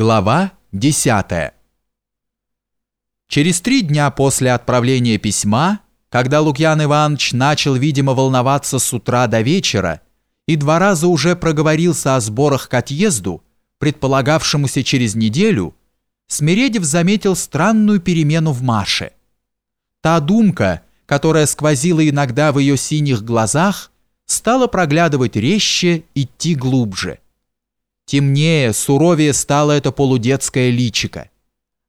Глава 10 Через три дня после отправления письма, когда Лукьян Иванович начал, видимо, волноваться с утра до вечера и два раза уже проговорился о сборах к отъезду, предполагавшемуся через неделю, Смиредев заметил странную перемену в Маше. Та думка, которая сквозила иногда в ее синих глазах, стала проглядывать резче, идти глубже – Темнее, суровее стало это полудетское личико.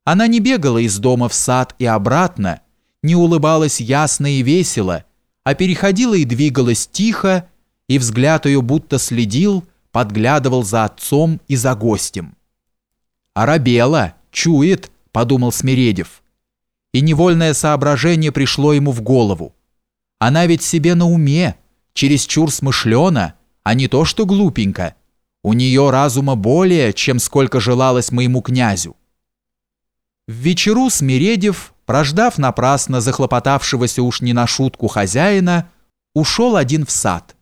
Она не бегала из дома в сад и обратно, не улыбалась ясно и весело, а переходила и двигалась тихо, и взгляд ее будто следил, подглядывал за отцом и за гостем. «Арабела, чует», — подумал Смиредев. И невольное соображение пришло ему в голову. Она ведь себе на уме, чересчур смышлена, а не то что глупенько. У нее разума более, чем сколько желалось моему князю. В вечеру Смиредев, прождав напрасно захлопотавшегося уж не на шутку хозяина, ушел один в сад.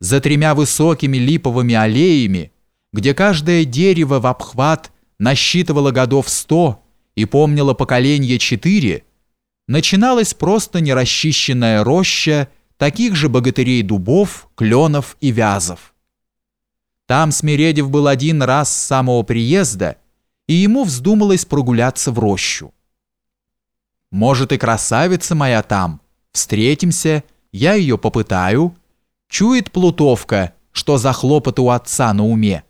За тремя высокими липовыми аллеями, где каждое дерево в обхват насчитывало годов сто и помнило поколение четыре, начиналась просто нерасчищенная роща таких же богатырей дубов, кленов и вязов. Там Смиредев был один раз с самого приезда, и ему вздумалось прогуляться в рощу. «Может, и красавица моя там. Встретимся, я ее попытаю». Чует Плутовка, что за хлопоты у отца на уме.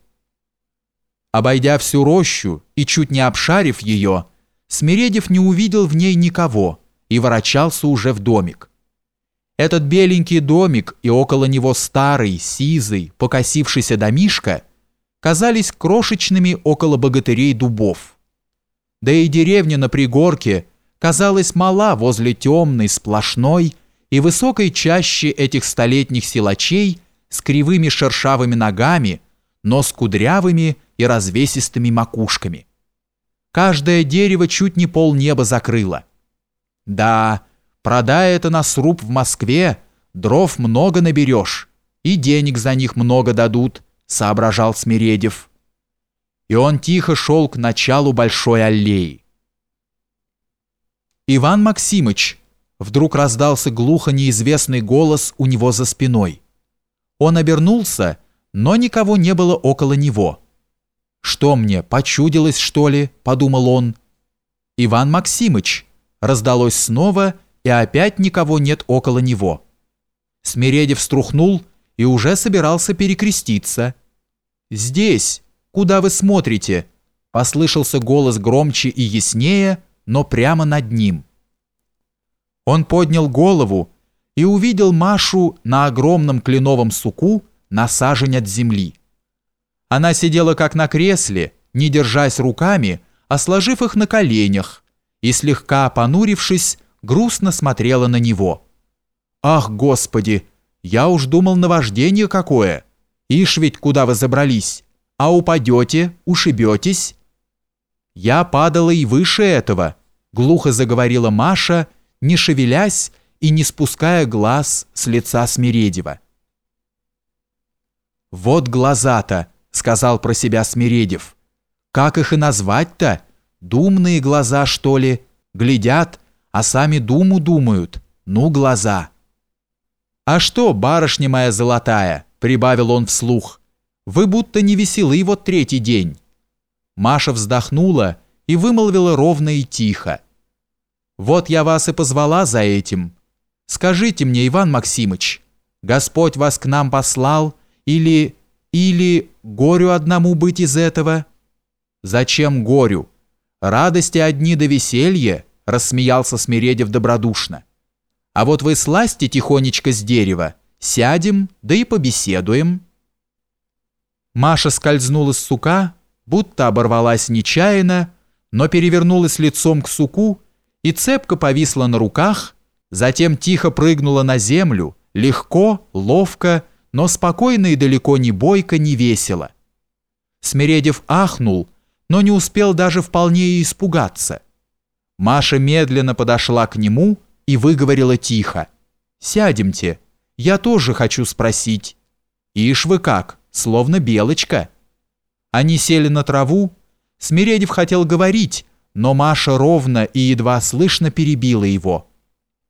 Обойдя всю рощу и чуть не обшарив ее, Смиредев не увидел в ней никого и ворочался уже в домик. Этот беленький домик и около него старый, сизый, покосившийся домишка казались крошечными около богатырей дубов. Да и деревня на пригорке казалась мала возле темной, сплошной и высокой чащи этих столетних силачей с кривыми шершавыми ногами, но с кудрявыми и развесистыми макушками. Каждое дерево чуть не полнеба закрыло. Да, Продай это на сруб в Москве, дров много наберешь, и денег за них много дадут, соображал Смиредев. И он тихо шел к началу большой аллеи. Иван Максимыч, вдруг раздался глухо неизвестный голос у него за спиной. Он обернулся, но никого не было около него. «Что мне, почудилось, что ли?» – подумал он. «Иван Максимыч!» – раздалось снова – и опять никого нет около него. Смиредев струхнул и уже собирался перекреститься. «Здесь! Куда вы смотрите?» Послышался голос громче и яснее, но прямо над ним. Он поднял голову и увидел Машу на огромном кленовом суку на сажень от земли. Она сидела как на кресле, не держась руками, а сложив их на коленях, и слегка понурившись, грустно смотрела на него. «Ах, Господи! Я уж думал наваждение какое! Ишь ведь куда вы забрались! А упадете, ушибетесь!» «Я падала и выше этого», — глухо заговорила Маша, не шевелясь и не спуская глаз с лица Смиредева. «Вот глаза-то», — сказал про себя Смиредев. «Как их и назвать-то? Думные глаза, что ли? Глядят, а сами думу думают, ну глаза. «А что, барышня моя золотая?» – прибавил он вслух. «Вы будто не веселы вот третий день». Маша вздохнула и вымолвила ровно и тихо. «Вот я вас и позвала за этим. Скажите мне, Иван Максимыч, Господь вас к нам послал или... или горю одному быть из этого?» «Зачем горю? Радости одни до веселья, рассмеялся Смиредев добродушно. А вот вы сласьте тихонечко с дерева, сядем, да и побеседуем. Маша скользнула с сука, будто оборвалась нечаянно, но перевернулась лицом к суку и цепко повисла на руках, затем тихо прыгнула на землю, легко, ловко, но спокойно и далеко не бойко, не весело. Смиредев ахнул, но не успел даже вполне испугаться. Маша медленно подошла к нему и выговорила тихо. «Сядемте, я тоже хочу спросить». «Ишь вы как, словно белочка». Они сели на траву, Смиредев хотел говорить, но Маша ровно и едва слышно перебила его.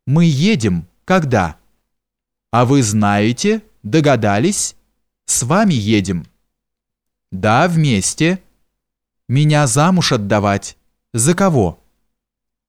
«Мы едем. Когда?» «А вы знаете? Догадались? С вами едем». «Да, вместе». «Меня замуж отдавать. За кого?»